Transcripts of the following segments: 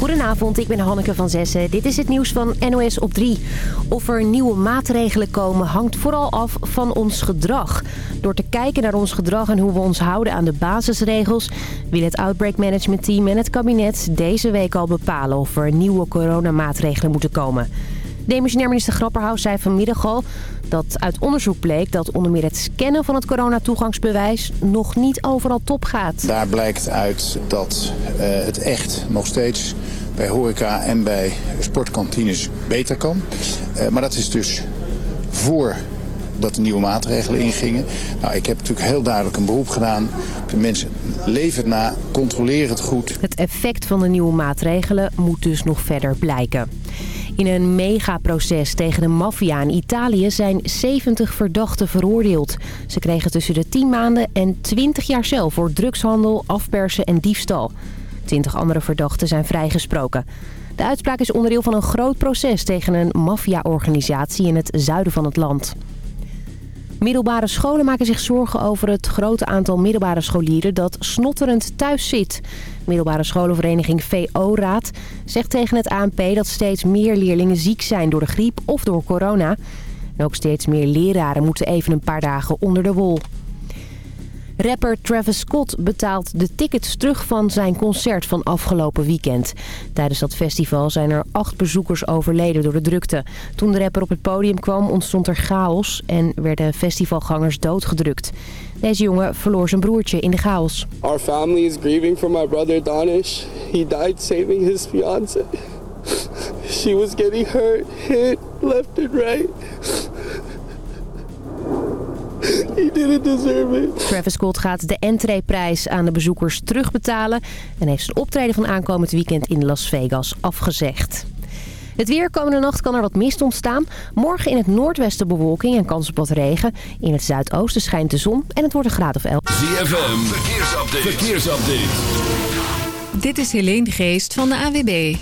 Goedenavond, ik ben Hanneke van Zessen. Dit is het nieuws van NOS op 3. Of er nieuwe maatregelen komen hangt vooral af van ons gedrag. Door te kijken naar ons gedrag en hoe we ons houden aan de basisregels... wil het Outbreak Management Team en het kabinet deze week al bepalen... of er nieuwe coronamaatregelen moeten komen. Demissionair minister Grapperhaus zei vanmiddag al dat uit onderzoek bleek dat onder meer het scannen van het coronatoegangsbewijs nog niet overal top gaat. Daar blijkt uit dat uh, het echt nog steeds bij horeca en bij sportkantines beter kan. Uh, maar dat is dus voor dat de nieuwe maatregelen ingingen. Nou, ik heb natuurlijk heel duidelijk een beroep gedaan. De mensen leven het na, controleer het goed. Het effect van de nieuwe maatregelen moet dus nog verder blijken. In een megaproces tegen de maffia in Italië zijn 70 verdachten veroordeeld. Ze kregen tussen de 10 maanden en 20 jaar cel voor drugshandel, afpersen en diefstal. 20 andere verdachten zijn vrijgesproken. De uitspraak is onderdeel van een groot proces tegen een maffia-organisatie in het zuiden van het land. Middelbare scholen maken zich zorgen over het grote aantal middelbare scholieren dat snotterend thuis zit. Middelbare scholenvereniging VO-raad zegt tegen het ANP dat steeds meer leerlingen ziek zijn door de griep of door corona. En ook steeds meer leraren moeten even een paar dagen onder de wol. Rapper Travis Scott betaalt de tickets terug van zijn concert van afgelopen weekend. Tijdens dat festival zijn er acht bezoekers overleden door de drukte. Toen de rapper op het podium kwam ontstond er chaos en werden festivalgangers doodgedrukt. Deze jongen verloor zijn broertje in de chaos. Our family is grieving for my brother Danish. He died saving his fiance. She was getting hurt, hit left and right. He didn't deserve it. Travis Scott gaat de entreeprijs aan de bezoekers terugbetalen... en heeft zijn optreden van aankomend weekend in Las Vegas afgezegd. Het weer komende nacht kan er wat mist ontstaan. Morgen in het noordwesten bewolking en kans op wat regen. In het zuidoosten schijnt de zon en het wordt een graad of 11. ZFM, verkeersupdate. verkeersupdate. Dit is Helene de Geest van de AWB.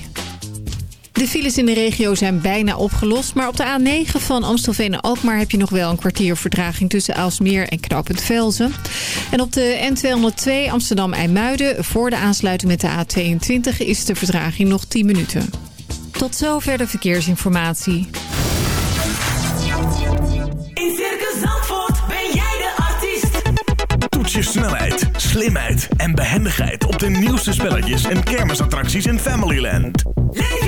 De files in de regio zijn bijna opgelost. Maar op de A9 van Amstelveen en Alkmaar heb je nog wel een kwartier verdraging tussen Aalsmeer en Knappend Velzen. En op de N202 Amsterdam-IJmuiden voor de aansluiting met de A22 is de verdraging nog 10 minuten. Tot zover de verkeersinformatie. In Circus Zandvoort ben jij de artiest. Toets je snelheid, slimheid en behendigheid op de nieuwste spelletjes en kermisattracties in Familyland. Leef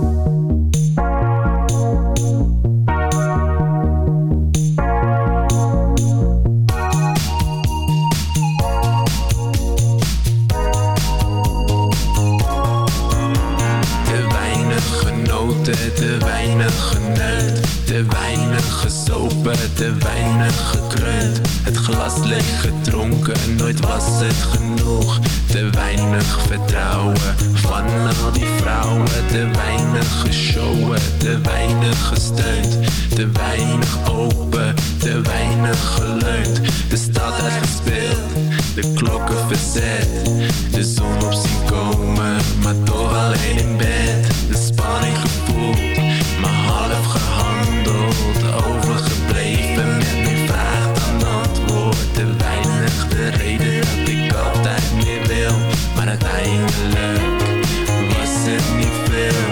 Te weinig gekreund. Het glas leeg gedronken, nooit was het genoeg. Te weinig vertrouwen van al die vrouwen. Te weinig geshowen, te weinig gesteund. Te weinig open, te weinig geleund. De stad uitgespeeld, de klokken verzet. De zon op zien komen, maar toch alleen in bed. De spanning gevoeld, maar half gehandeld. Overgebleven Te weinig de reden dat ik altijd meer wil. Maar uiteindelijk was het niet veel.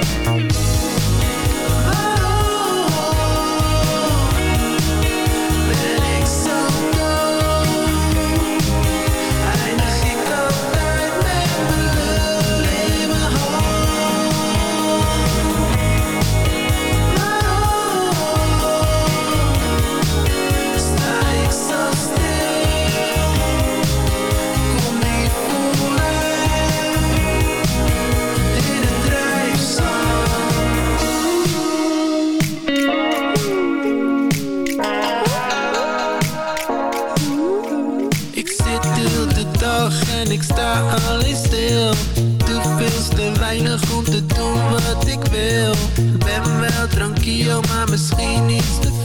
te doen wat ik wil. Ben wel tranquilo, maar misschien niet. te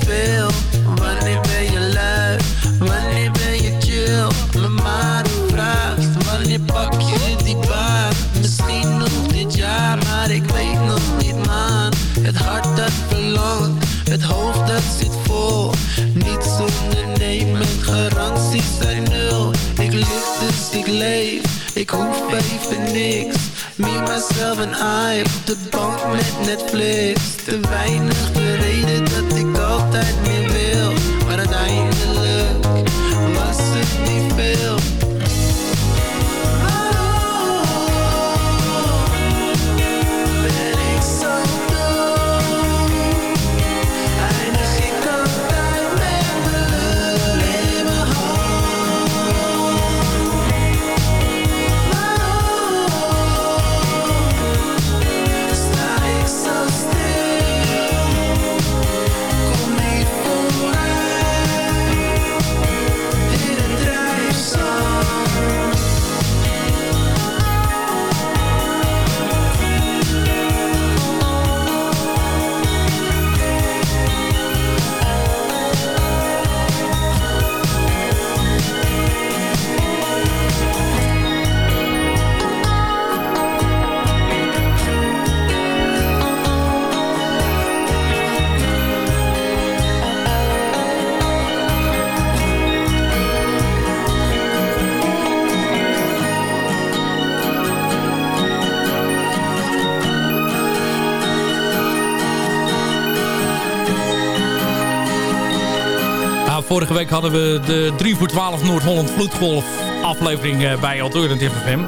vorige week hadden we de 3 voor 12 Noord-Holland Vloedgolf aflevering eh, bij Alternative FM.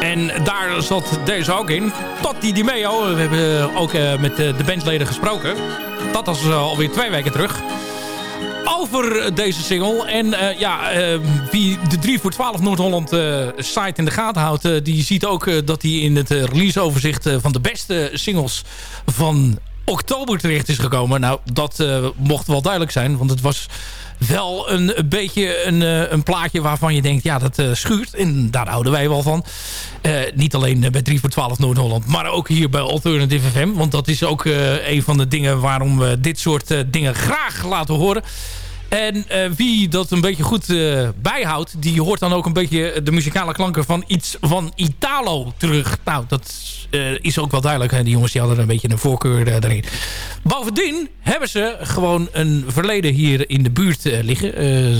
En daar zat deze ook in. Totti Di Meo. We hebben ook eh, met de bandleden gesproken. Dat was eh, alweer twee weken terug. Over deze single. En ja, wie de 3 voor 12 Noord-Holland site in de gaten houdt... die ziet ook dat hij in het releaseoverzicht van de beste singles van oktober terecht is gekomen. Nou, dat eh, mocht wel duidelijk zijn. Want het was wel een, beetje een, eh, een plaatje waarvan je denkt... ja, dat eh, schuurt. En daar houden wij wel van. Niet alleen bij 3 voor 12 Noord-Holland... maar ook hier bij Alternative FM. Want dat is ook een van de dingen... waarom we dit soort dingen graag laten horen. En eh, wie dat een beetje goed eh, bijhoudt... die hoort dan ook een beetje de muzikale klanken van iets van Italo terug. Nou, dat eh, is ook wel duidelijk. Hè? Die jongens die hadden een beetje een voorkeur daarin. Bovendien hebben ze gewoon een verleden hier in de buurt liggen.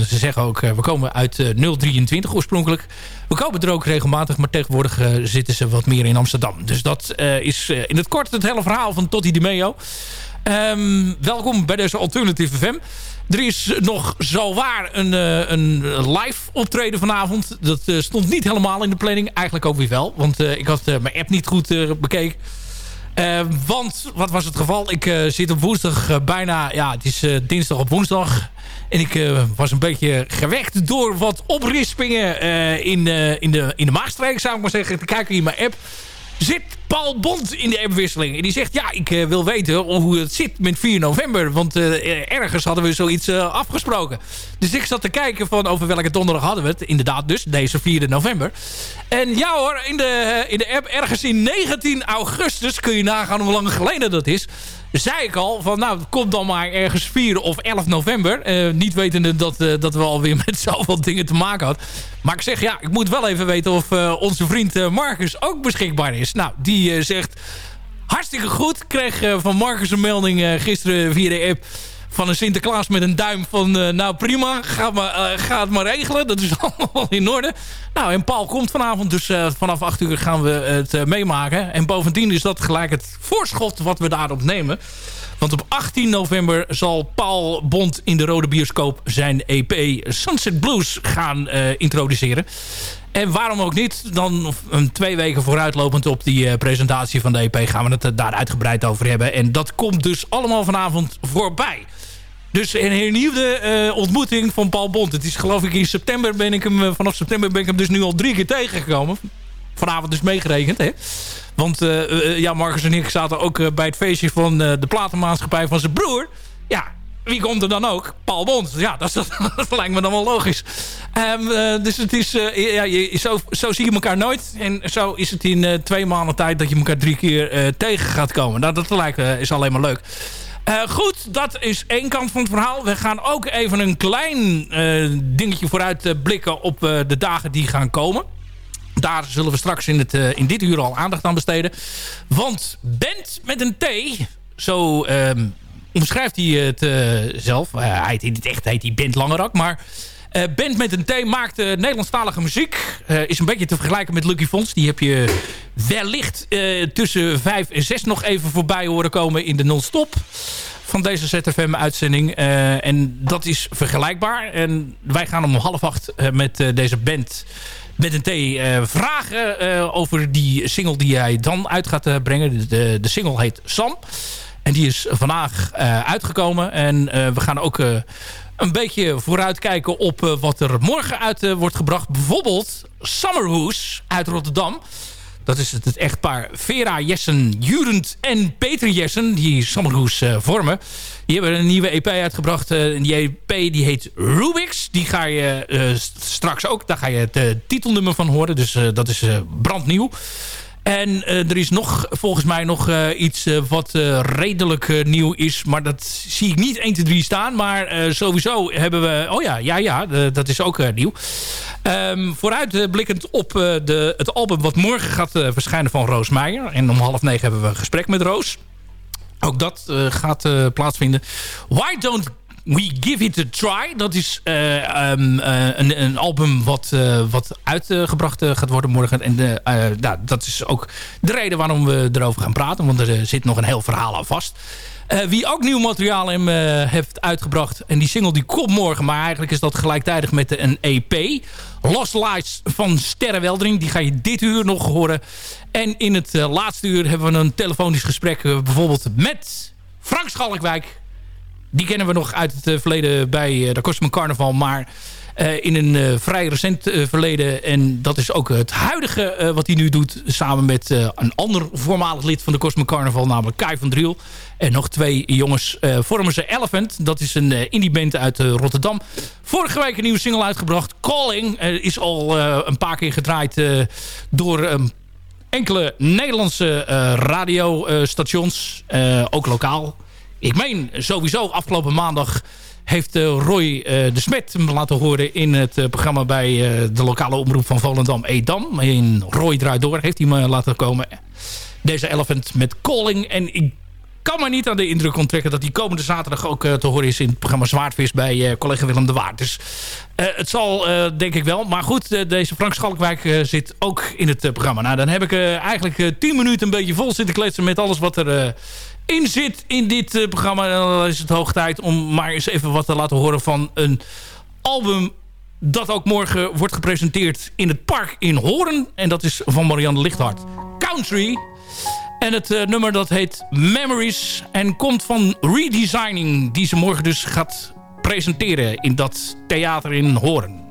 Ze zeggen ook, we komen uit eh, 023 oorspronkelijk. We komen er ook regelmatig, maar tegenwoordig zitten ze wat meer in Amsterdam. Dus dat is in het kort het hele verhaal van Totti Di Meo. Ehm, welkom bij deze Alternative FM. Er is nog zowaar een, eh, een live optreden vanavond. Dat eh, stond niet helemaal in de planning. Eigenlijk ook weer wel. Want eh, ik had mijn app niet goed bekeken. Want, wat was het geval? Ik zit op woensdag bijna... Ja, het is dinsdag op woensdag. En ik was een beetje gewekt door wat oprispingen in, in, de, in de Maagstreek, zou ik maar zeggen. Te kijken in mijn app. Zit Paul Bond in de appwisseling. En die zegt, ja, ik eh, wil weten hoe het zit met 4 november. Want eh, ergens hadden we zoiets eh, afgesproken. Dus ik zat te kijken van over welke donderdag hadden we het. Inderdaad dus, deze 4 november. En ja hoor, in de, in de app ergens in 19 augustus... kun je nagaan hoe lang geleden dat is zei ik al van nou, komt dan maar ergens 4 of 11 november. Niet wetende dat, dat we alweer met zoveel dingen te maken hadden. Maar ik zeg ja, ik moet wel even weten of onze vriend Marcus ook beschikbaar is. Nou, die eh, zegt hartstikke goed. Kreeg eh, van Marcus een melding eh, gisteren via de app van een Sinterklaas met een duim van... nou prima, ga, maar, ga het maar regelen. Dat is allemaal in orde. Nou, en Paul komt vanavond, dus vanaf 8 uur gaan we het meemaken. En bovendien is dat gelijk het voorschot wat we daarop nemen. Want op 18 november zal Paul Bond in de Rode Bioscoop zijn EP Sunset Blues gaan introduceren. En waarom ook niet, dan een twee weken vooruitlopend op die eh, presentatie van de EP... gaan we het er daar uitgebreid over hebben. En dat komt dus allemaal vanavond voorbij. Dus een hernieuwde eh, ontmoeting van Paul Bond. Het is geloof ik in september ben ik hem, eh, vanaf september ben ik hem dus nu al drie keer tegengekomen. Vanavond dus meegerekend, hè. Want eh, eh, ja, Marcus en ik zaten ook eh, bij het feestje van eh, de platenmaatschappij van zijn broer. Ja, wie komt er dan ook? Paul Bond. Ja, dat, dat lijkt me dan wel logisch. Ehm, eh, dus het is, eh, ja, je, zo, zie je elkaar nooit. En zo is het in eh, twee maanden tijd dat je elkaar drie keer tegen gaat komen. Nou, dat lijkt, is alleen maar leuk. Goed, dat is één kant van het verhaal. We gaan ook even een klein dingetje vooruit blikken op de dagen die gaan komen. Daar zullen we straks in, het, in dit uur al aandacht aan besteden. Want Bent met een T, zo ehm, omschrijft hij het eh, zelf. Eh, hij heet in het echt heet hij Bent Langerak, maar Eh, band met een T maakt Nederlandstalige muziek. Is een beetje te vergelijken met Lucky Fonds. Die heb je wellicht tussen 5 en 6 nog even voorbij horen komen in de non-stop van deze ZFM-uitzending. en dat is vergelijkbaar. En wij gaan om half acht met deze band met een T vragen over die single die hij dan uit gaat brengen. De, de single heet Sam. En die is vandaag uitgekomen. En we gaan ook een beetje vooruitkijken op wat er morgen uit wordt gebracht. Bijvoorbeeld Summerhoes uit Rotterdam. Dat is het, het echtpaar Vera Jessen, Jurend en Peter Jessen. Die Summerhoes vormen. Die hebben een nieuwe EP uitgebracht. die EP die heet Rubix. Die ga je straks ook. Daar ga je het titelnummer van horen. Dus dat is brandnieuw. En uh, er is nog volgens mij nog uh, iets uh, wat redelijk nieuw is. Maar dat zie ik niet 1, 2, 3 staan. Maar sowieso hebben we... Oh ja, ja, ja dat is ook nieuw. Um, vooruitblikkend op de, het album wat morgen gaat verschijnen van Roos Meijer. En om half negen hebben we een gesprek met Roos. Ook dat gaat plaatsvinden. Why Don't we Give It A Try. Dat is uh, um, uh, een, een, album wat, uh, wat uitgebracht gaat worden morgen. En nou, dat is ook de reden waarom we erover gaan praten. Want er zit nog een heel verhaal aan vast. wie ook nieuw materiaal hem, heeft uitgebracht. En die single die komt morgen. Maar eigenlijk is dat gelijktijdig met een EP. Lost Lights van Sterrenweldering. Die ga je dit uur nog horen. En in het laatste uur hebben we een telefonisch gesprek. bijvoorbeeld met Frank Schalkwijk die kennen we nog uit het eh, verleden bij eh, de Cosmo Carnaval. Maar uh, in een vrij recent verleden. En dat is ook het huidige wat hij nu doet. Samen met een ander voormalig lid van de Cosmo Carnaval. Namelijk Kai van Driel. En nog twee jongens vormen ze Elephant. Dat is een indie band uit Rotterdam. Vorige week een nieuwe single uitgebracht. Calling is al een paar keer gedraaid door enkele Nederlandse radiostations. ook lokaal ik meen sowieso afgelopen maandag heeft uh, Roy uh, de Smet hem laten horen in het uh, programma bij de lokale omroep van Volendam Edam. In Roy draait door heeft hij me laten komen. Deze Elephant met Calling. En ik kan me niet aan de indruk onttrekken dat die komende zaterdag ook te horen is in het programma Zwaardvis bij collega Willem de Waard. Dus het zal denk ik wel. Maar goed, deze Frank Schalkwijk zit ook in het programma. Nou, dan heb ik eigenlijk tien minuten een beetje vol zitten kletsen met alles wat er in zit in dit uh, programma. Dan is het hoog tijd om maar eens even wat te laten horen van een album dat ook morgen wordt gepresenteerd in het park in Hoorn. En dat is van Marianne Lichthart. Country. En het uh, nummer dat heet Memories. En komt van Redesigning. Die ze morgen dus gaat presenteren in dat theater in Hoorn.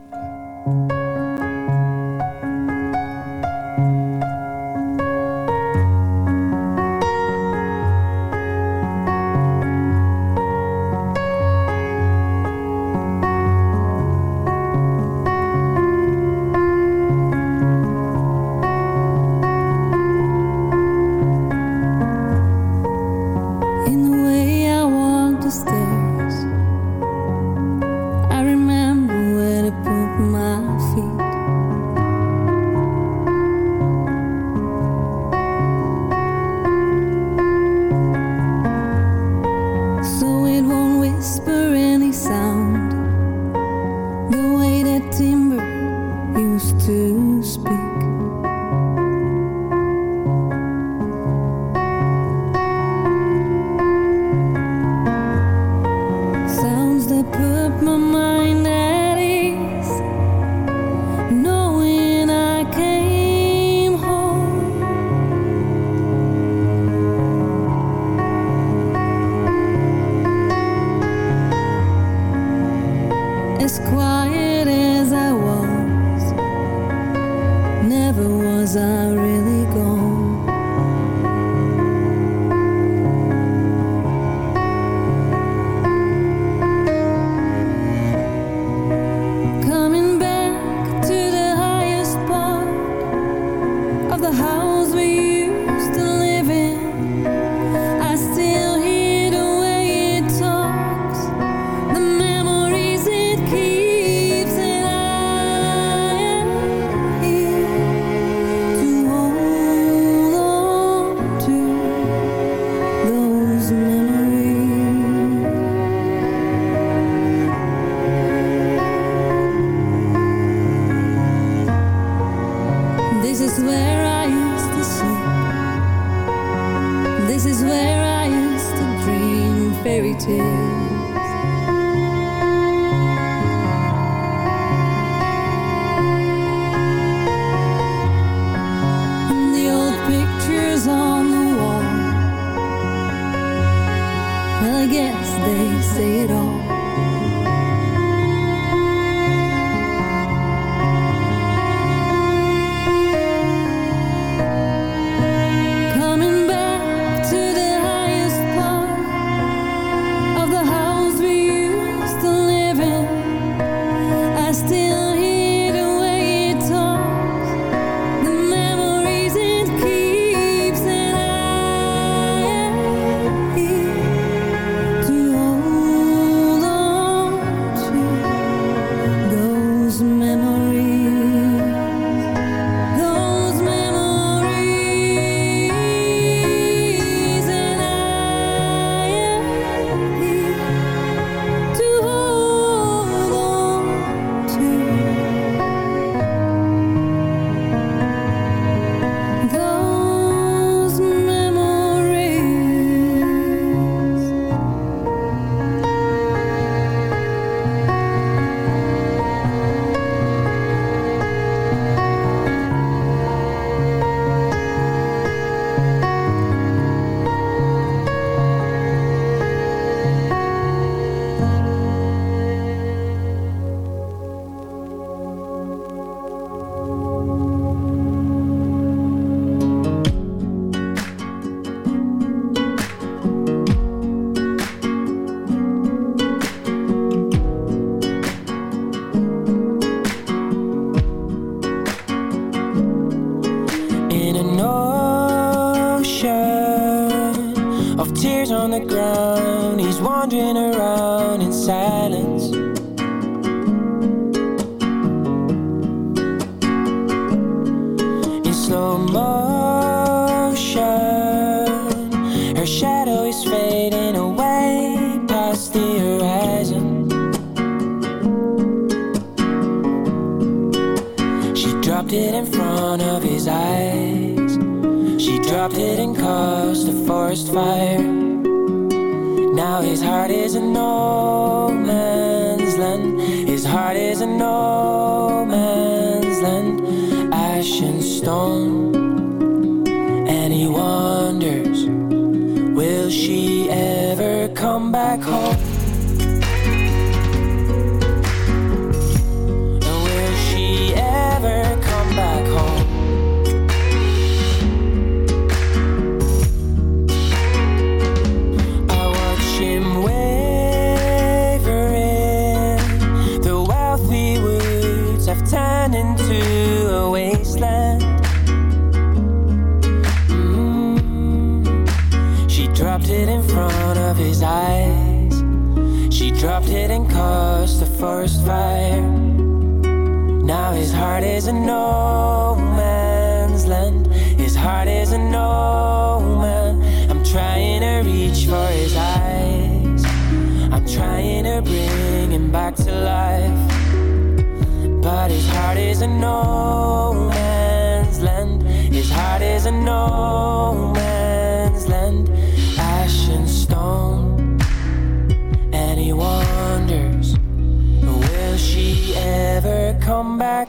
Come back home?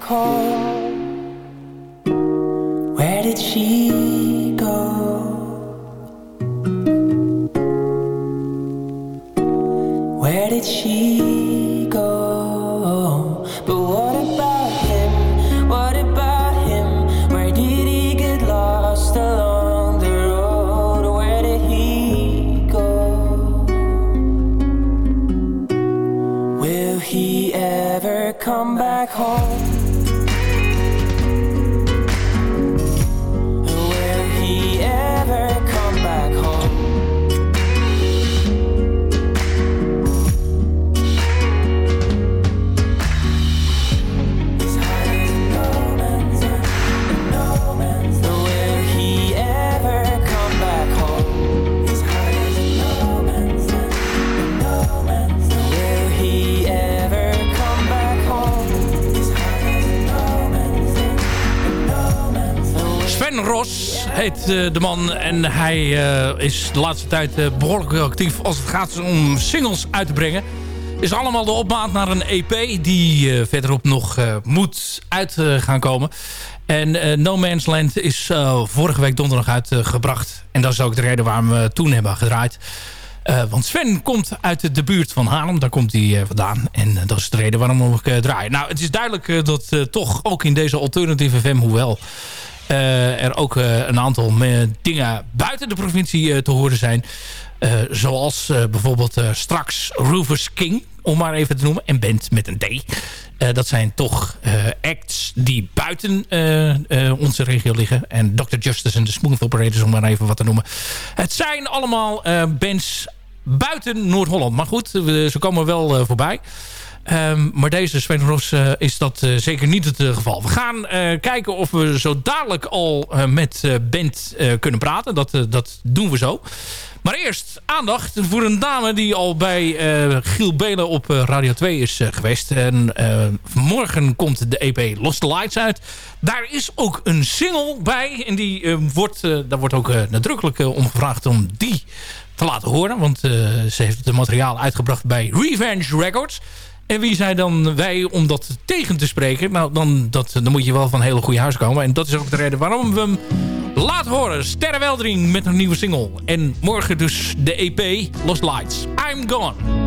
call. Eh, de man. En hij eh, is de laatste tijd eh, behoorlijk actief als het gaat om singles uit te brengen. Is allemaal de opmaat naar een EP die verderop nog moet uit gaan komen. En No Man's Land is vorige week donderdag uitgebracht. en dat is ook de reden waarom we toen hebben gedraaid. want Sven komt uit de buurt van Haarlem. Daar komt hij vandaan. En dat is de reden waarom ik draai. Nou, het is duidelijk dat toch ook in deze Alternative FM... hoewel er ook uh, een aantal dingen buiten de provincie uh, te horen zijn. zoals bijvoorbeeld straks Rufus King, om maar even te noemen. En band met een D. dat zijn toch acts die buiten onze regio liggen. En Dr. Justice en de Smooth Operators, om maar even wat te noemen. Het zijn allemaal bands buiten Noord-Holland. Maar goed, ze komen wel voorbij. Um, maar deze Sven Ros uh, is dat uh, zeker niet het uh, geval. We gaan kijken of we zo dadelijk al met Bent kunnen praten. Dat, dat doen we zo. Maar eerst aandacht voor een dame die al bij Giel Belen op Radio 2 is geweest. En morgen komt de EP Lost Lights uit. Daar is ook een single bij. En die, wordt, daar wordt ook nadrukkelijk om gevraagd om die te laten horen. Want ze heeft het materiaal uitgebracht bij Revenge Records. En wie zijn dan wij om dat tegen te spreken? Nou, dan, dat, dan moet je wel van een hele goede huis komen. En dat is ook de reden waarom we hem laten horen. Sterrenweldering met een nieuwe single. En morgen dus de EP Lost Lights. I'm Gone.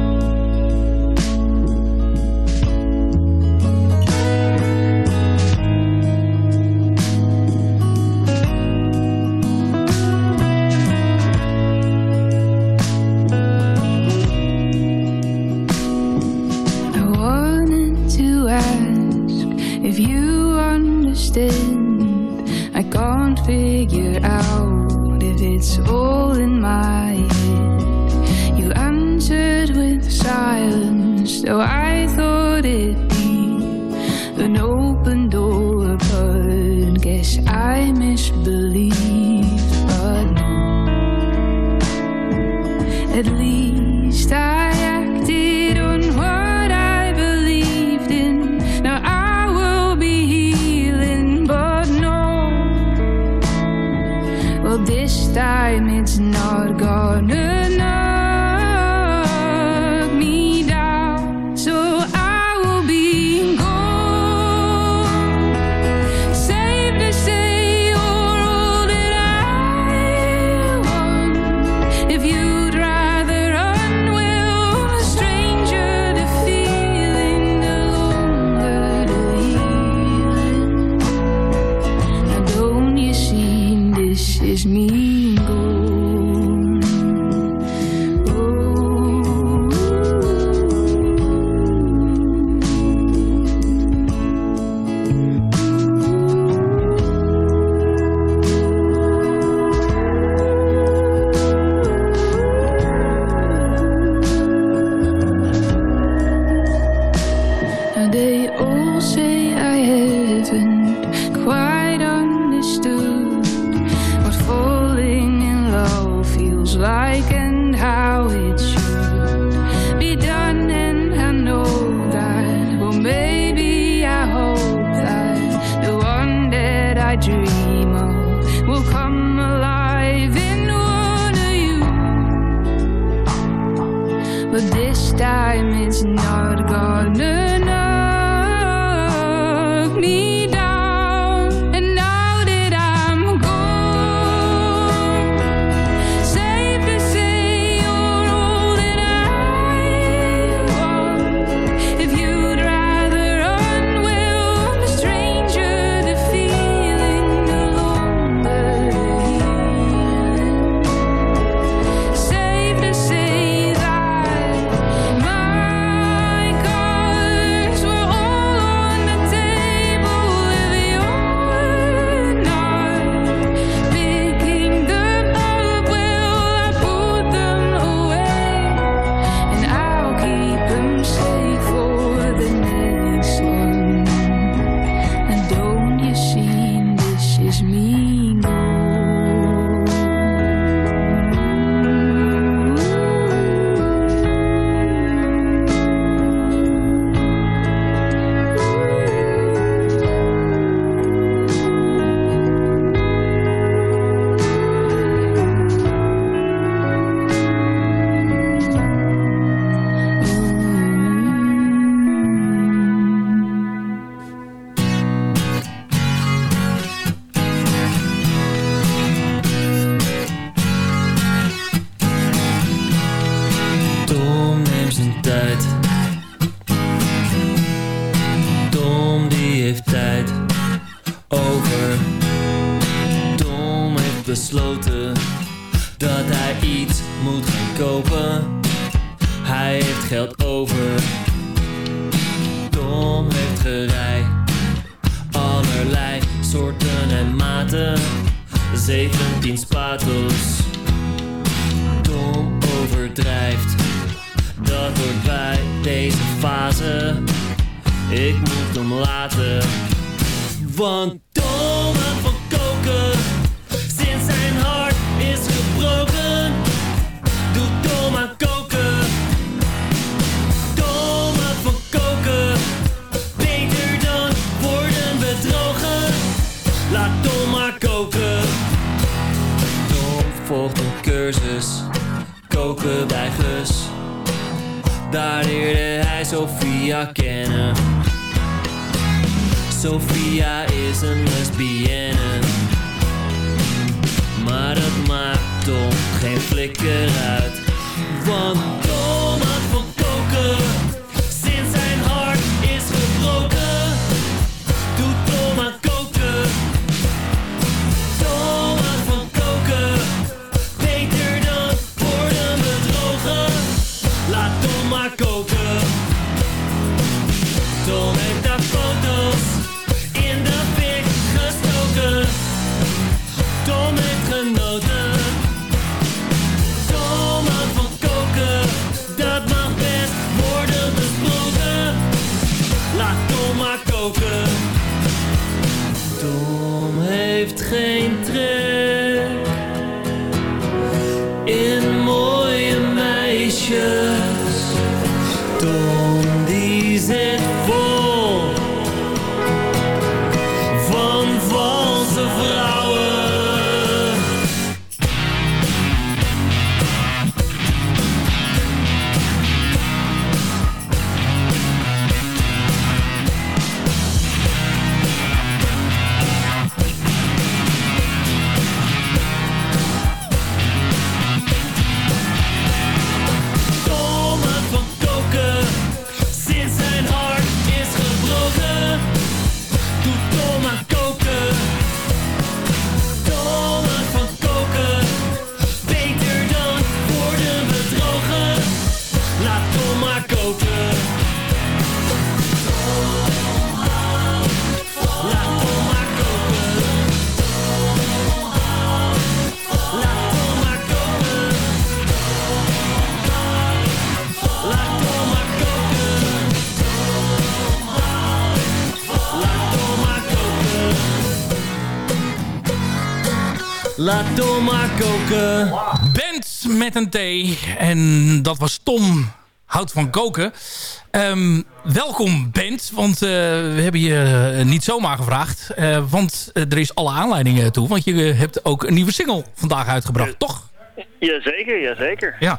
Met een T. En dat was Tom Hout van Koken. Ehm, welkom band, want eh, we hebben je eh, niet zomaar gevraagd. eh, want er is alle aanleidingen toe. Want je hebt ook een nieuwe single vandaag uitgebracht, toch? Jazeker, jazeker. Ja.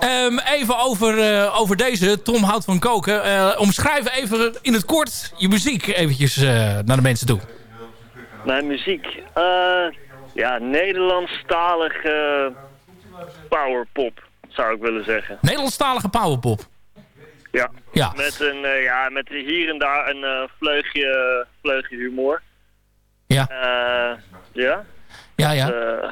Ehm, even over, over deze, Tom Hout van Koken. Omschrijf even in het kort je muziek eventjes naar de mensen toe. Mijn muziek. ja, Nederlandstalige powerpop, zou ik willen zeggen. Nederlandstalige powerpop. Ja. Ja. Met, een, eh, ja, met hier en daar een eh, vleugje, vleugje humor. Ja. Eh, ja. Ja, ja. Eh,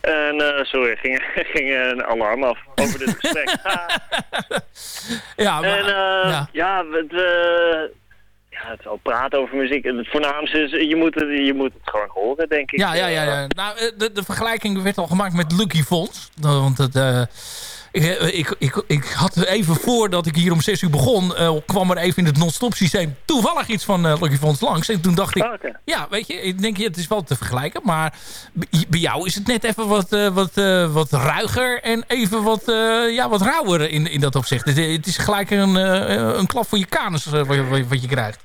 en, eh, sorry, ging, ging een alarm af over dit gesprek. Ja, maar, en eh, ja. ja, het, eh, ja, het wel praten over muziek. Het voornaamste is, je moet het, je moet het gewoon horen, denk ik. Ja, ja, ja. ja. Nou, eh, de, de vergelijking werd al gemaakt met Lucky Fonds. Nou, Want het, eh, ik, ik, ik, ik had even voordat ik hier om 6 uur begon... eh, kwam er even in het non-stop systeem toevallig iets van eh, Lucky Fonds langs. En toen dacht ik, oké. ja, weet je, ik denk het is wel te vergelijken. Maar bij jou is het net even wat, eh, wat, wat ruiger en even wat, ja, wat rauwer in, in dat opzicht. Het, het is gelijk een, een klap voor je kanus wat, je- wat je krijgt.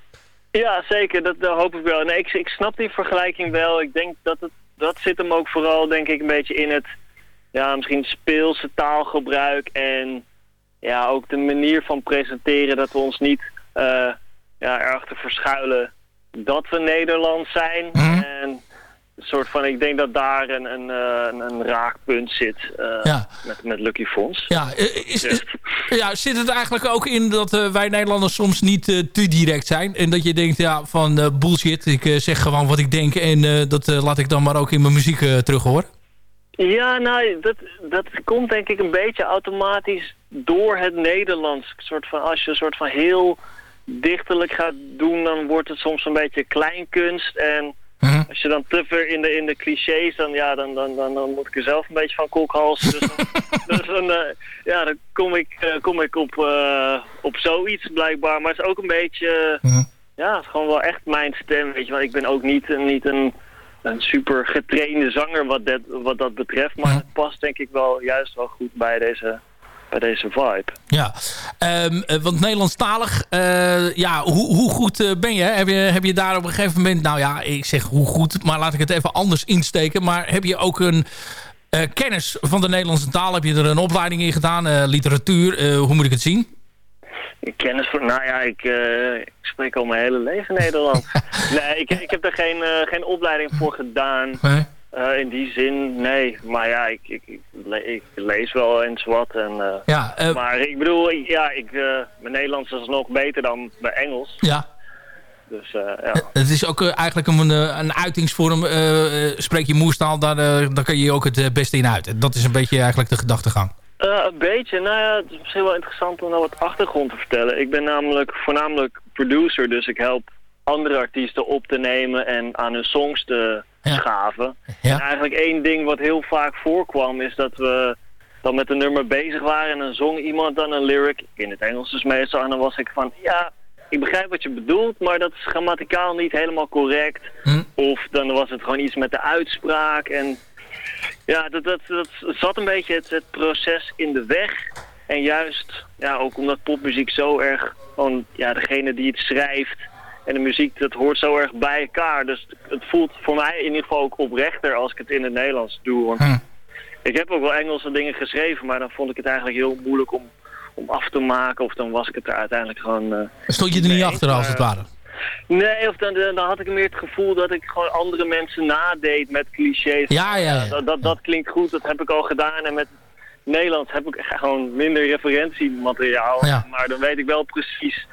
Ja, zeker. Dat, dat hoop ik wel. Nee, ik, ik snap die vergelijking wel. Ik denk dat het, dat zit hem ook vooral, denk ik, een beetje in het, ja, misschien speelse taalgebruik en ja, ook de manier van presenteren dat we ons niet eh ja, erachter verschuilen dat we Nederlands zijn. En soort van, ik denk dat daar een, een, eh, een, een raakpunt zit eh, Ja. met, met Lucky Fonds. Ja, is, is- ja, zit het eigenlijk ook in dat wij Nederlanders soms niet te direct zijn? En dat je denkt, ja, van bullshit, ik zeg gewoon wat ik denk... en dat laat ik dan maar ook in mijn muziek terug horen? Ja, nou, dat, dat komt denk ik een beetje automatisch door het Nederlands. Soort van, als je een soort van heel dichterlijk gaat doen, dan wordt het soms een beetje kleinkunst. En als je dan te ver in de, in de clichés, dan, ja, dan, dan, dan, dan moet ik er zelf een beetje van kokhalsen. Dus dan, dus dan, eh, ja, dan kom ik, eh, kom ik op, eh, op zoiets blijkbaar. Maar het is ook een beetje, ja, het is gewoon wel echt mijn stem, weet je. Want ik ben ook niet, een- niet een, een super getrainde zanger wat dat, wat dat betreft. Maar het past denk ik wel juist wel goed bij deze, bij deze vibe. Ja, Ehm, eh, want Nederlandstalig, eh, ja, hoe, hoe goed eh, ben je? Heb, je? heb je daar op een gegeven moment, nou ja, ik zeg hoe goed, maar laat ik het even anders insteken. Maar heb je ook een kennis van de Nederlandse taal? Heb je er een opleiding in gedaan? literatuur, hoe moet ik het zien? Ik kennis voor, nou ja, ik, eh, ik spreek al mijn hele leven Nederlands. nee, ik, ik heb er geen, eh, geen opleiding voor gedaan. Nee. Eh, in die zin, nee. Maar ja, ik, ik, ik, le- ik lees wel eens wat. En, Ja, maar ik bedoel, ja, ik, mijn Nederlands is nog beter dan mijn Engels. Ja. Dus ja. Het is ook eigenlijk een, een uitingsvorm. spreek je moerstaal, daar, daar kan je je ook het beste in uiten. Dat is een beetje eigenlijk de gedachtegang. Eh, een beetje. Nou ja, het is misschien wel interessant om nou wat achtergrond te vertellen. Ik ben namelijk voornamelijk producer, dus ik help andere artiesten op te nemen en aan hun songs te schaven. En eigenlijk één ding wat heel vaak voorkwam is dat we dan met een nummer bezig waren en dan zong iemand dan een lyric, in het Engels dus meestal, en dan was ik van, ja, ik begrijp wat je bedoelt, maar dat is grammaticaal niet helemaal correct. Of dan was het gewoon iets met de uitspraak en ja, dat, dat, dat zat een beetje het, het proces in de weg. En juist, ja, ook omdat popmuziek zo erg, gewoon, ja, degene die het schrijft en de muziek, dat hoort zo erg bij elkaar. Dus het voelt voor mij in ieder geval ook oprechter als ik het in het Nederlands doe. Want ik heb ook wel Engelse dingen geschreven, maar dan vond ik het eigenlijk heel moeilijk om, om af te maken. Of dan was ik het er uiteindelijk gewoon... eh, Stond je er niet achter als het ware? Nee, of dan, dan had ik meer het gevoel dat ik gewoon andere mensen nadeed met clichés. Ja, ja, ja. Dat, dat, dat klinkt goed, dat heb ik al gedaan. En met Nederlands heb ik gewoon minder referentiemateriaal. Ja. Maar dan weet ik wel precies,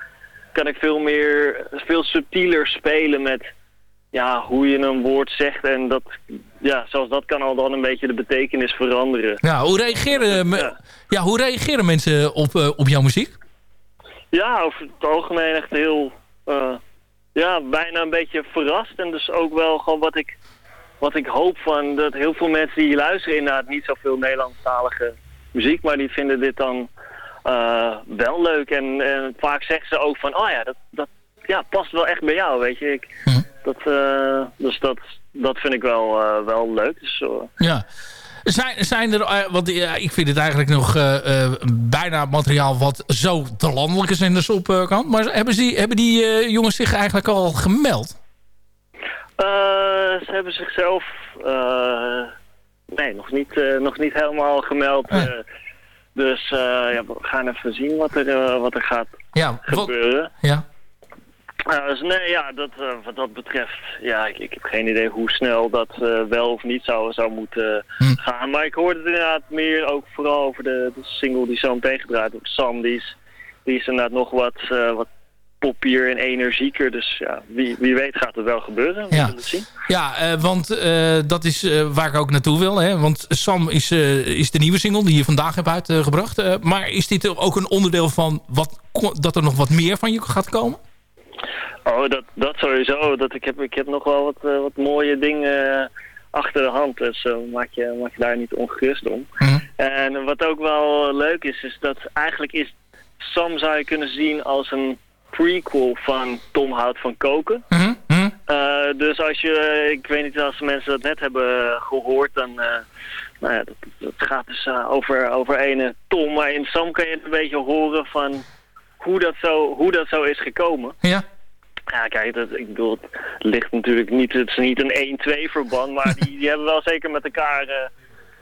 kan ik veel meer, veel subtieler spelen met ja, hoe je een woord zegt. En dat, ja, zelfs dat kan al dan een beetje de betekenis veranderen. Ja, hoe reageren, me- ja, hoe reageren mensen op, eh, op jouw muziek? Ja, over het algemeen echt heel, eh, ja, bijna een beetje verrast. En dus ook wel gewoon wat ik, wat ik hoop van dat heel veel mensen die luisteren inderdaad niet zoveel Nederlandstalige muziek, maar die vinden dit dan eh, wel leuk. En, en vaak zeggen ze ook van, oh ja, dat, dat ja, past wel echt bij jou, weet je. Ik, dat, eh, dus dat, dat vind ik wel, eh, wel leuk. Dus, Ja. Zijn, zijn er, eh, want eh, ik vind het eigenlijk nog eh, bijna materiaal wat zo de landelijke zenders op kan. Maar hebben, ze, hebben die jongens zich eigenlijk al gemeld? Ze hebben zichzelf eh, nee, nog niet, nog niet helemaal gemeld. dus eh, ja, we gaan even zien wat er, wat er gaat Ja, gebeuren. Ja. Eh, dus nee, ja, dat, eh, wat dat betreft, ja, ik, ik heb geen idee hoe snel dat eh, wel of niet zou, zou moeten gaan. Maar ik hoorde het inderdaad meer ook vooral over de, de single die zo meteen gedraaid wordt. Sam, die is, die is inderdaad nog wat, eh, wat poppier en energieker. Dus ja, wie, wie weet gaat het wel gebeuren. We Ja. het zien. Ja, eh, want eh, dat is eh, waar ik ook naartoe wil. Hè? Want Sam is, eh, is de nieuwe single die je vandaag hebt uitgebracht. Eh, maar is dit ook een onderdeel van wat, dat er nog wat meer van je gaat komen? Oh, dat, dat sowieso. Dat ik, heb, ik heb nog wel wat, eh, wat mooie dingen eh, achter de hand. Dus eh, maak, je, maak je daar niet ongerust om. En wat ook wel leuk is, is dat eigenlijk is Sam zou je kunnen zien als een prequel van Tom houdt van koken. Eh, dus als je, ik weet niet als mensen dat net hebben gehoord, dan nou ja, dat, dat gaat dus over, over ene Tom. Maar in Sam kan je het een beetje horen van hoe dat zo, hoe dat zo is gekomen. Ja. Ja, kijk, dat, ik bedoel, het ligt natuurlijk niet, het is niet een 1-2 verband, maar die, die hebben wel zeker met elkaar eh,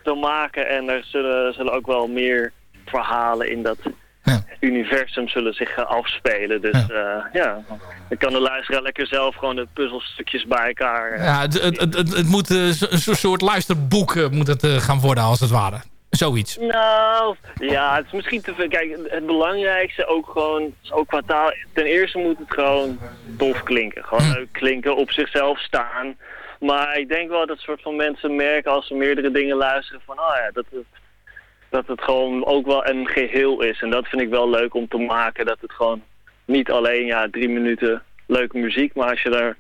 te maken. En er zullen, zullen ook wel meer verhalen in dat, universum zullen zich gaan afspelen. Dus ja, ja dan kan de luisteraar lekker zelf gewoon de puzzelstukjes bij elkaar... eh, Ja, het, het, het, het moet eh, zo'n soort luisterboek eh, moet het, eh, gaan worden, als het ware. Zoiets. Nou, ja, het is misschien te veel. Kijk, het belangrijkste ook gewoon, ook qua taal. Ten eerste moet het gewoon tof klinken. Gewoon leuk klinken, op zichzelf staan. Maar ik denk wel dat soort van mensen merken als ze meerdere dingen luisteren van, oh ja, dat het, dat het gewoon ook wel een geheel is. En dat vind ik wel leuk om te maken, dat het gewoon niet alleen, ja, drie minuten leuke muziek, maar als je er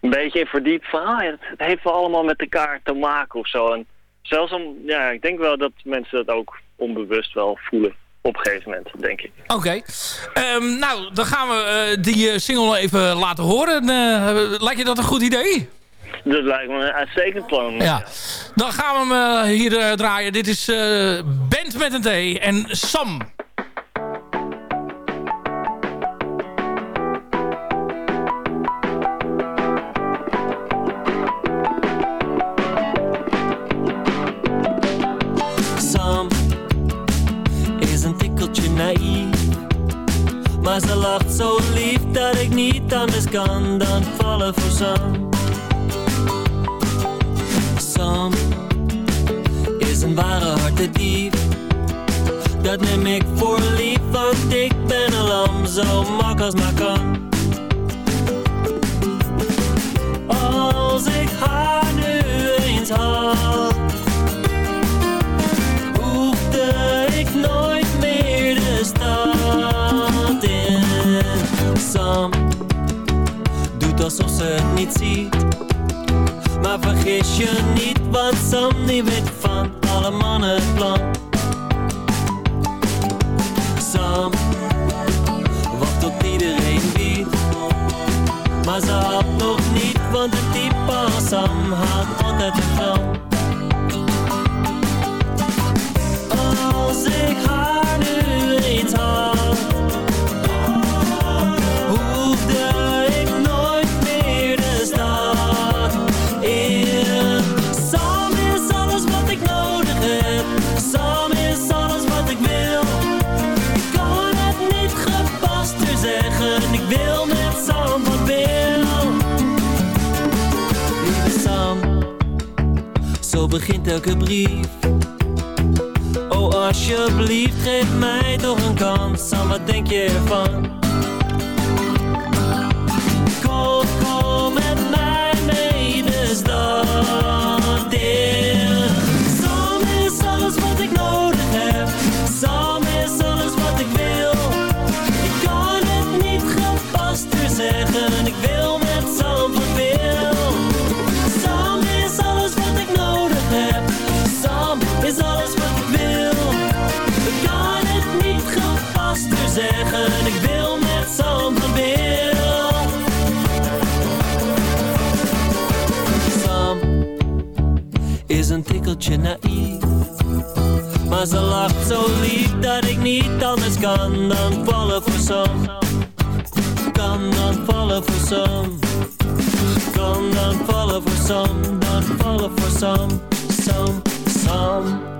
een beetje in verdiept van, ah ja, het, het heeft wel allemaal met elkaar te maken of zo. En zelfs om, ja, ik denk wel dat mensen dat ook onbewust wel voelen op een gegeven moment, denk ik. Oké. Ehm, nou, dan gaan we eh, die eh, single even laten horen. Eh, lijkt je dat een goed idee? Dat lijkt me een uitstekend plan. Ja. Dan gaan we hem hier draaien. Dit is Band met een T en. Sam Maar ze lacht zo lief dat ik niet anders kan dan vallen voor Sam. Sam is een ware hartedief. Dat neem ik voor lief, want ik ben een lam, zo mak als maar kan. Alsof ze het niet ziet. Maar vergis je niet, want Sam die weet van alle mannen het plan. Sam wacht tot iedereen biedt. Maar ze had nog niet, want een type als Sam haalt altijd een gram. Als ik haar nu eens had, begint elke brief. Oh alsjeblieft, geef mij toch een kans Sam, wat denk je ervan? Naïef. Maar ze lacht zo lief dat ik niet anders kan dan vallen voor Sam Kan dan vallen voor Sam Kan dan vallen voor Sam Dan vallen voor Sam Sam, Sam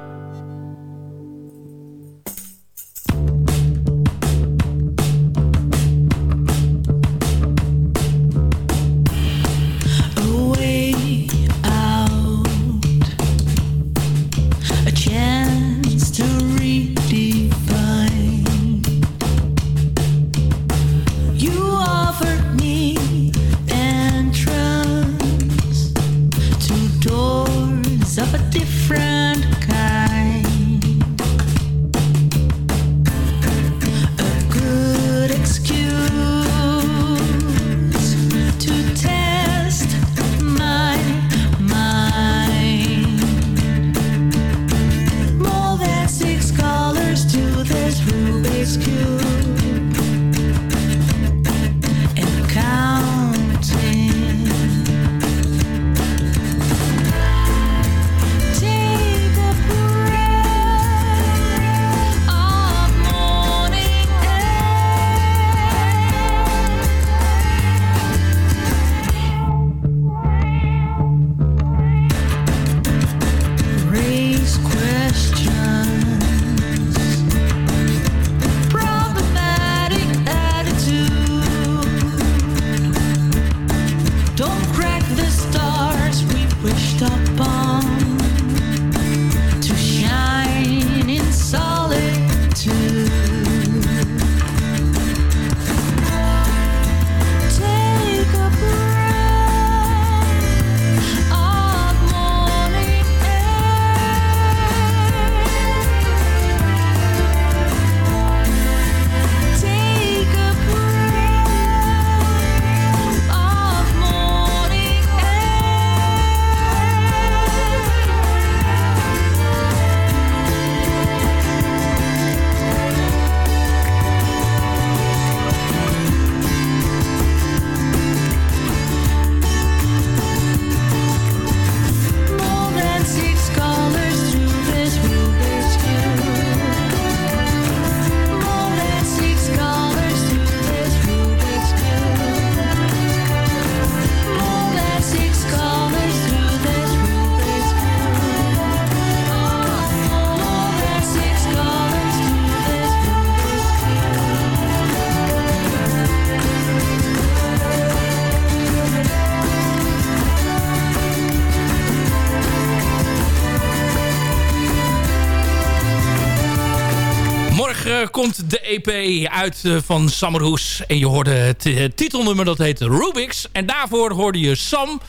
komt de EP uit eh, van Summerhoes. En je hoorde het eh, titelnummer, dat heet Rubix. En daarvoor hoorde je Sam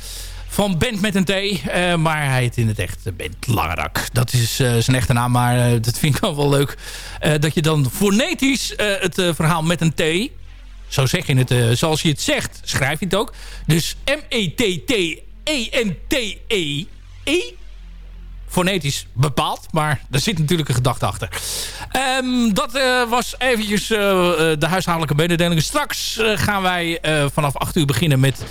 van Band met een T. eh, maar hij heet in het echt Bent Langerak. Dat is zijn echte naam, maar dat vind ik wel wel leuk. dat je dan fonetisch het verhaal met een T... Zo zeg je het, zoals je het zegt, schrijf je het ook. Dus M-E-T-T-E-N-T-E... E fonetisch bepaald. Maar er zit natuurlijk een gedachte achter. Ehm, dat eh, was eventjes eh, eh, de huishoudelijke mededelingen. Straks gaan wij vanaf 8 uur beginnen met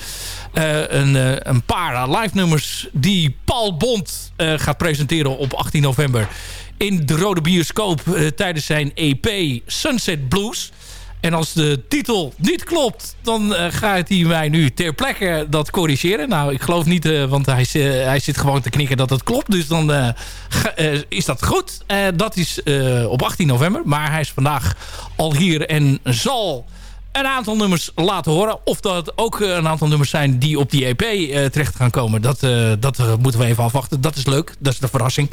een, een paar live nummers... die Paul Bond gaat presenteren op 18 november... in de Rode Bioscoop tijdens zijn EP Sunset Blues... En als de titel niet klopt, dan eh, gaat hij mij nu ter plekke dat corrigeren. Nou, ik geloof niet, eh, want hij, hij zit gewoon te knikken dat het klopt. Dus dan eh, is dat goed. Dat is op 18 november. Maar hij is vandaag al hier en zal een aantal nummers laten horen. Of dat ook een aantal nummers zijn die op die EP terecht gaan komen. Dat, dat moeten we even afwachten. Dat is leuk. Dat is de verrassing.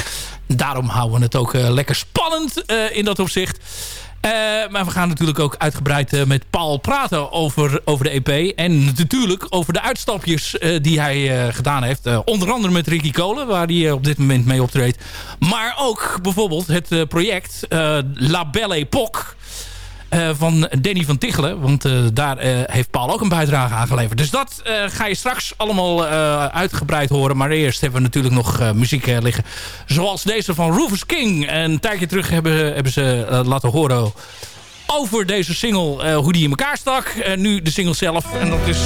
Daarom houden we het ook lekker spannend in dat opzicht. Eh, maar we gaan natuurlijk ook uitgebreid eh, met Paul praten over, over de EP. En natuurlijk over de uitstapjes eh, die hij gedaan heeft. Onder andere met Ricky Kolen, waar hij op dit moment mee optreedt. Maar ook bijvoorbeeld het project La Belle Époque. Eh, van Danny van Tichelen. Want eh, daar eh, heeft Paul ook een bijdrage aan geleverd. Dus dat ga je straks allemaal uitgebreid horen. Maar eerst hebben we natuurlijk nog muziek liggen. Zoals deze van Rufus King. Een tijdje terug hebben, hebben ze laten horen over deze single. hoe die in elkaar stak. Nu de single zelf. En dat is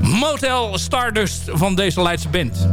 Motel Stardust van deze Leidse band.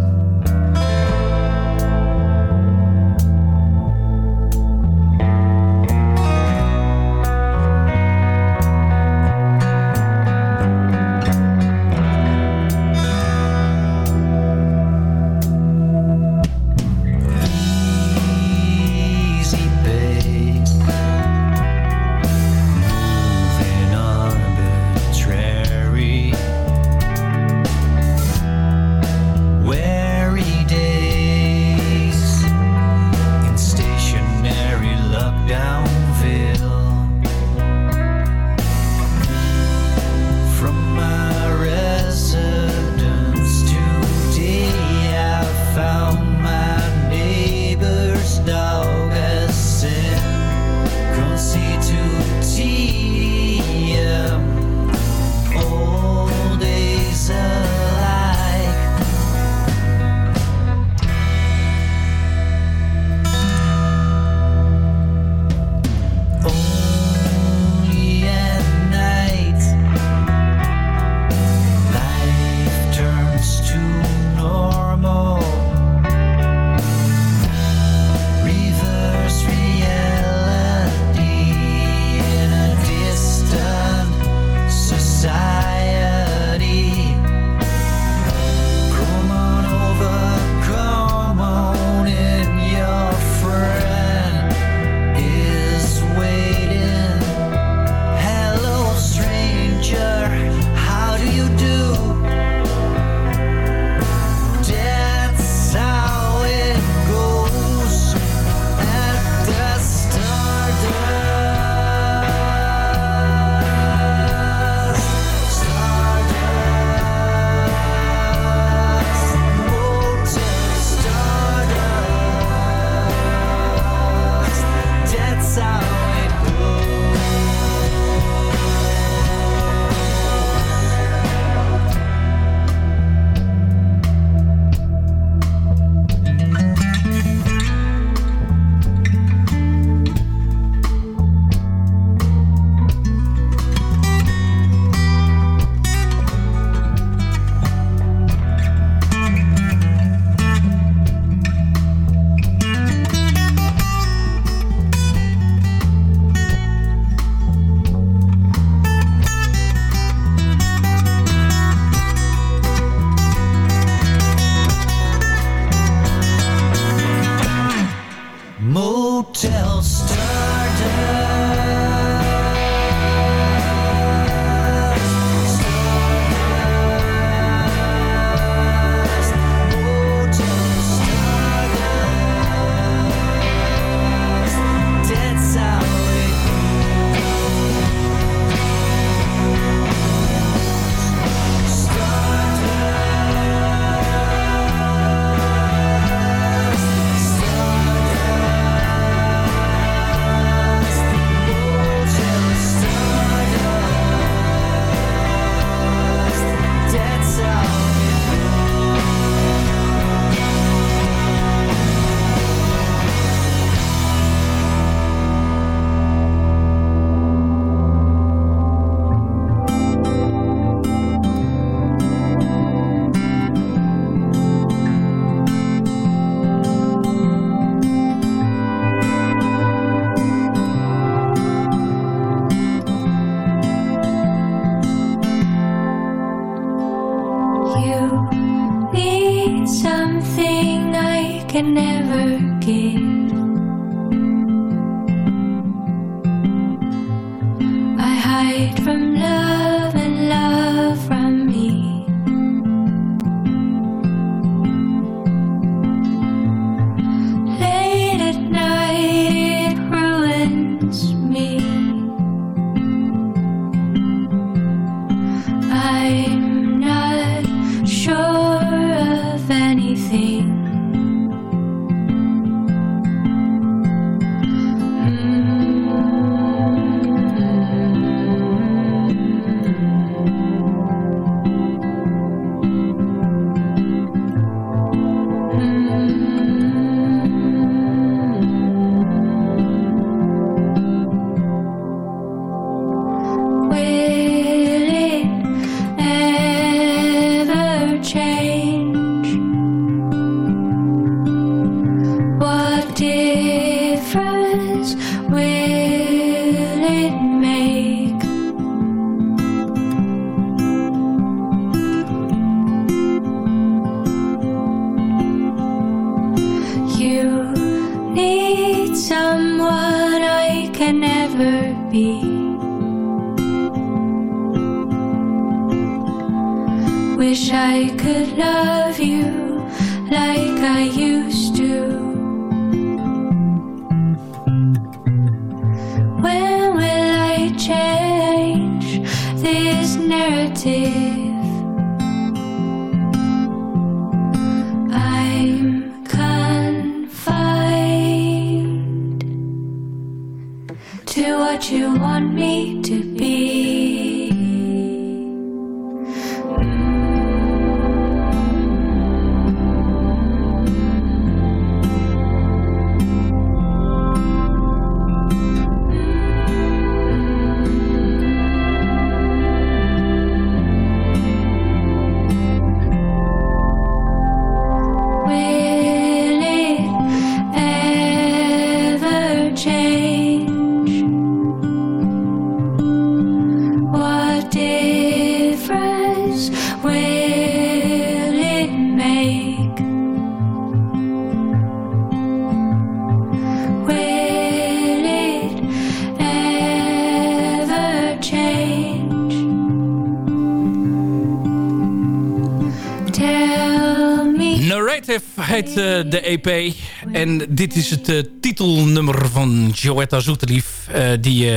Eh, de EP. En dit is het eh, titelnummer van Joetta Zoeterlief. eh, die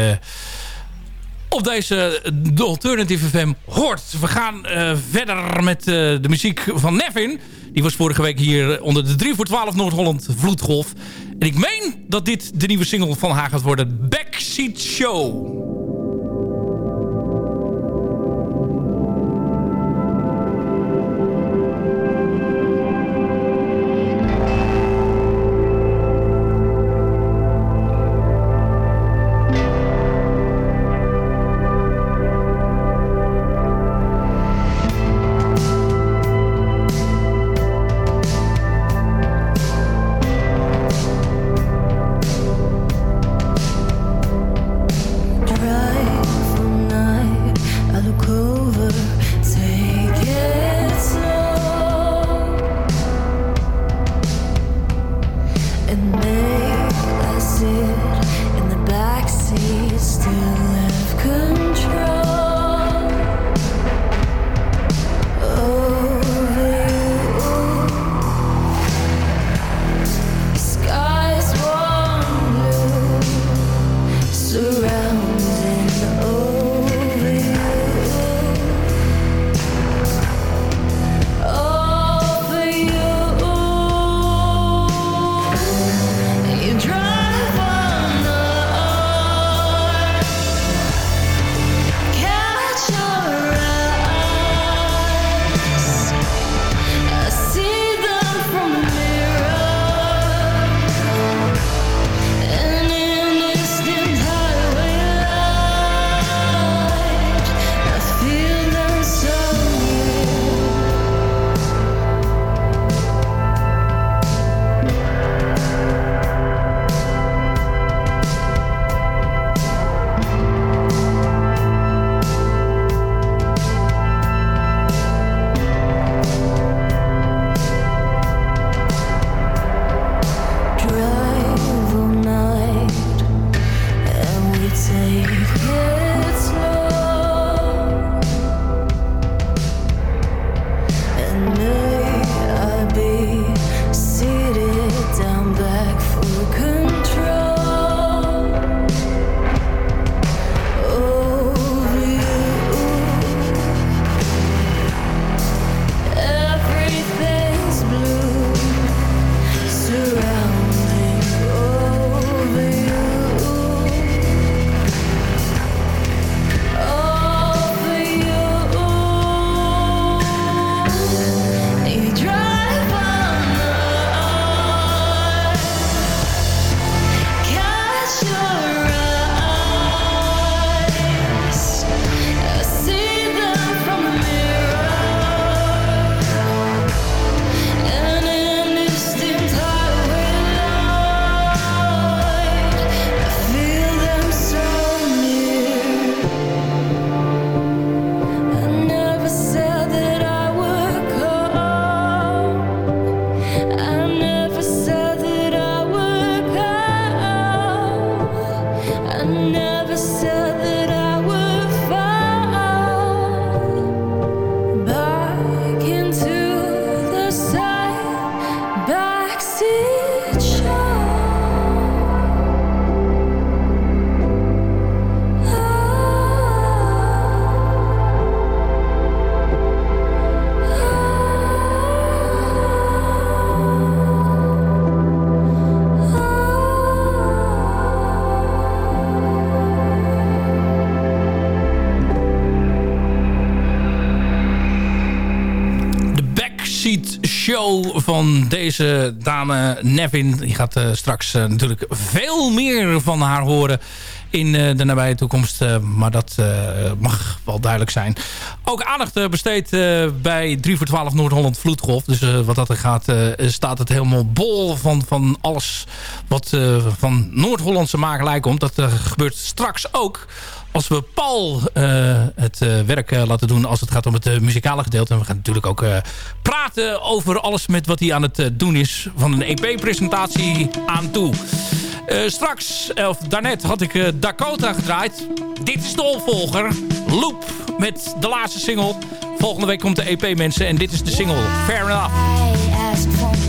op deze de Alternative FM hoort. We gaan verder met de muziek van Nevin. Die was vorige week hier onder de 3 voor 12 Noord-Holland Vloedgolf. En ik meen dat dit de nieuwe single van haar gaat worden. Backseat Show. Deze dame Nevin. Je gaat eh, straks eh, natuurlijk veel meer van haar horen in eh, de nabije toekomst. Maar dat mag wel duidelijk zijn. Ook aandacht besteed bij 3 voor 12 Noord-Holland Vloedgolf. Dus wat dat er gaat, staat het helemaal bol van, van alles wat van Noord-Hollandse makelij komt. Dat gebeurt straks ook als we Paul eh, het eh, werk eh, laten doen als het gaat om het muzikale gedeelte. En we gaan natuurlijk ook praten over alles met wat hij aan het doen is. Van een EP-presentatie aan toe. Straks, of daarnet, had ik Dakota gedraaid. Dit is de opvolger. Loop met de laatste single. Volgende week komt de EP, mensen. En dit is de single. Fair Enough.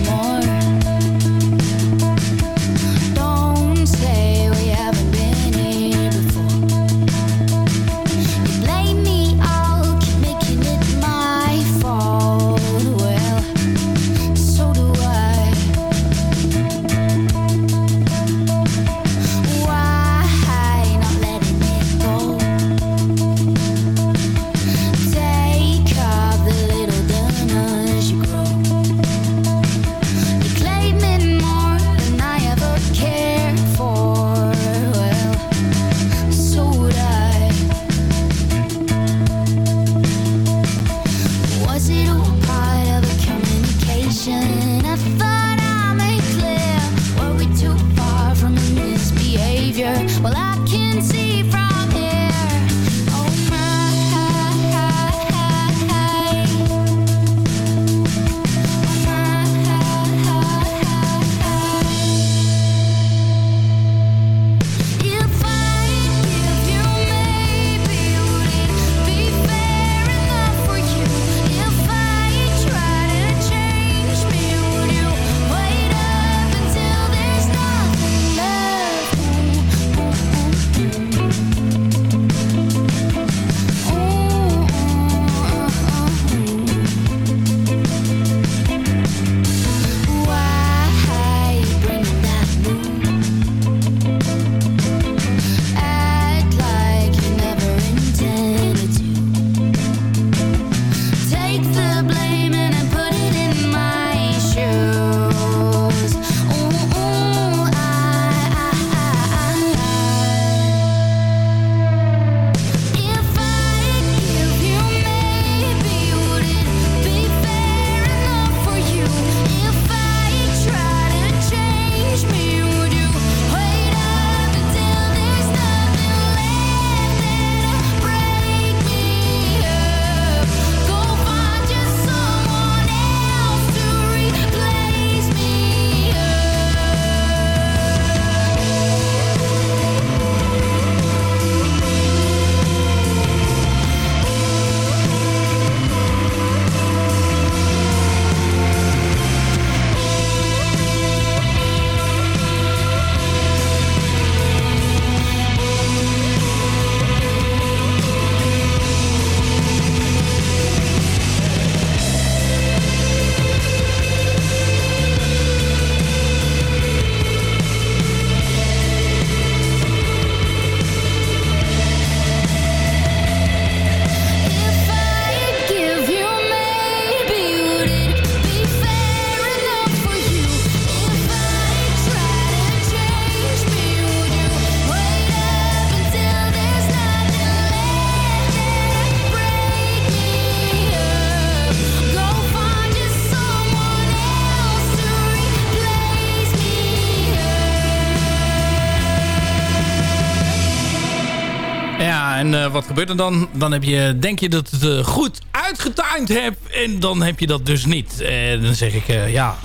Gebeurt er dan? Dan heb je, denk je dat het eh, goed uitgetuind hebt. En dan heb je dat dus niet. En dan zeg ik, eh, ja...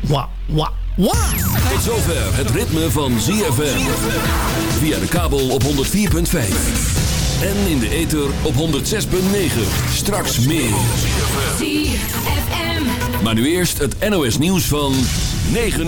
Wa, wa, wa. Tot zover het ritme van ZFM. Via de kabel op 104.5. En in de ether op 106.9. Straks meer. Maar nu eerst het NOS nieuws van 9 uur.